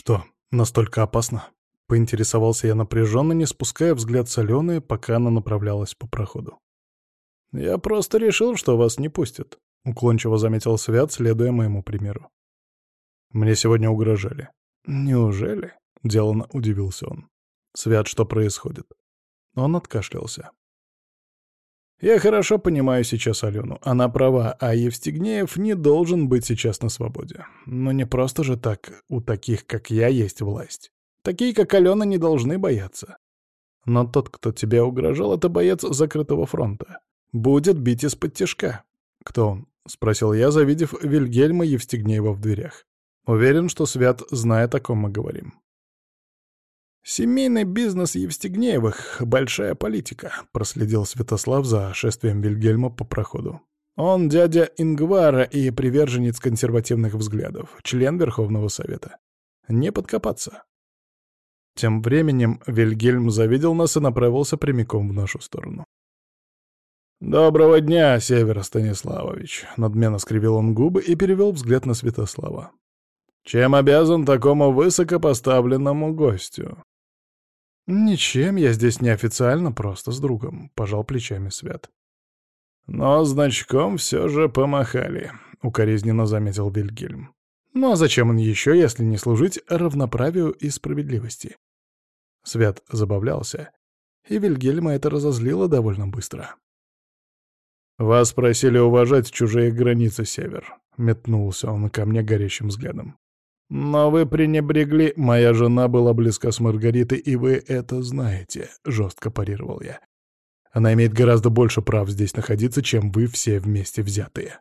«Что, настолько опасно?» — поинтересовался я напряженно, не спуская взгляд с Алены, пока она направлялась по проходу. «Я просто решил, что вас не пустят», — уклончиво заметил Свят, следуя моему примеру. «Мне сегодня угрожали». «Неужели?» — деланно удивился он. «Свят, что происходит?» Он откашлялся. «Я хорошо понимаю сейчас Алену. Она права, а Евстигнеев не должен быть сейчас на свободе. Но не просто же так у таких, как я, есть власть. Такие, как Алена, не должны бояться. Но тот, кто тебе угрожал, это боец закрытого фронта. Будет бить из-под тяжка. Кто он? — спросил я, завидев Вильгельма Евстигнеева в дверях. Уверен, что Свят знает, о ком мы говорим. «Семейный бизнес Евстигнеевых — большая политика», — проследил Святослав за шествием Вильгельма по проходу. «Он дядя Ингвара и приверженец консервативных взглядов, член Верховного Совета. Не подкопаться». Тем временем Вильгельм завидел нас и направился прямиком в нашу сторону. «Доброго дня, Север Станиславович!» — надменно скривил он губы и перевел взгляд на Святослава. «Чем обязан такому высокопоставленному гостю?» «Ничем, я здесь неофициально, просто с другом», — пожал плечами Свят. «Но значком все же помахали», — укоризненно заметил Вильгельм. «Ну а зачем он еще, если не служить равноправию и справедливости?» Свят забавлялся, и Вильгельма это разозлило довольно быстро. «Вас просили уважать чужие границы, Север», — метнулся он ко мне горящим взглядом. «Но вы пренебрегли, моя жена была близка с Маргаритой, и вы это знаете», — жестко парировал я. «Она имеет гораздо больше прав здесь находиться, чем вы все вместе взятые».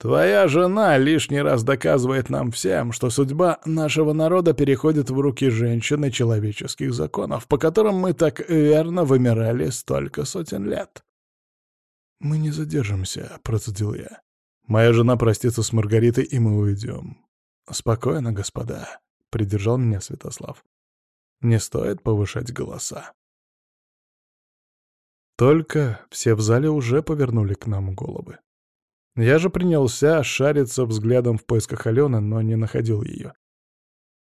«Твоя жена лишний раз доказывает нам всем, что судьба нашего народа переходит в руки женщины человеческих законов, по которым мы так верно вымирали столько сотен лет», «Мы не задержимся», — процедил я. «Моя жена простится с Маргаритой, и мы уйдем». «Спокойно, господа», — придержал меня Святослав. «Не стоит повышать голоса». Только все в зале уже повернули к нам головы. Я же принялся шариться взглядом в поисках Алены, но не находил ее.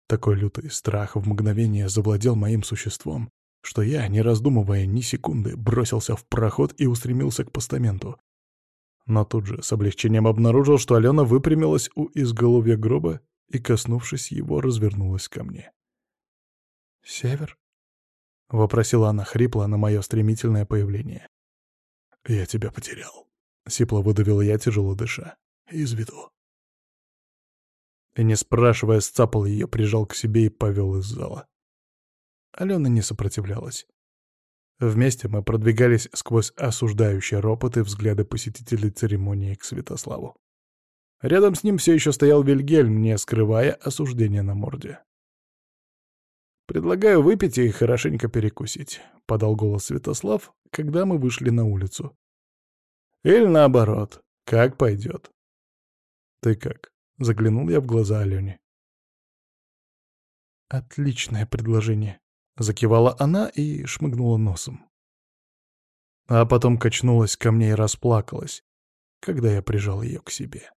Такой лютый страх в мгновение завладел моим существом, что я, не раздумывая ни секунды, бросился в проход и устремился к постаменту. Но тут же с облегчением обнаружил, что Алена выпрямилась у изголовья гроба и, коснувшись его, развернулась ко мне. «Север?» — вопросила она хрипло на мое стремительное появление. «Я тебя потерял», — сипло выдавил я, тяжело дыша. «Из виду». И, не спрашивая, сцапал ее, прижал к себе и повел из зала. Алена не сопротивлялась. Вместе мы продвигались сквозь осуждающие ропоты взгляды посетителей церемонии к Святославу. Рядом с ним все еще стоял Вильгельм, не скрывая осуждения на морде. «Предлагаю выпить и хорошенько перекусить», — подал голос Святослав, когда мы вышли на улицу. «Или наоборот, как пойдет». «Ты как?» — заглянул я в глаза Алене. «Отличное предложение», Закивала она и шмыгнула носом. А потом качнулась ко мне и расплакалась, когда я прижал ее к себе.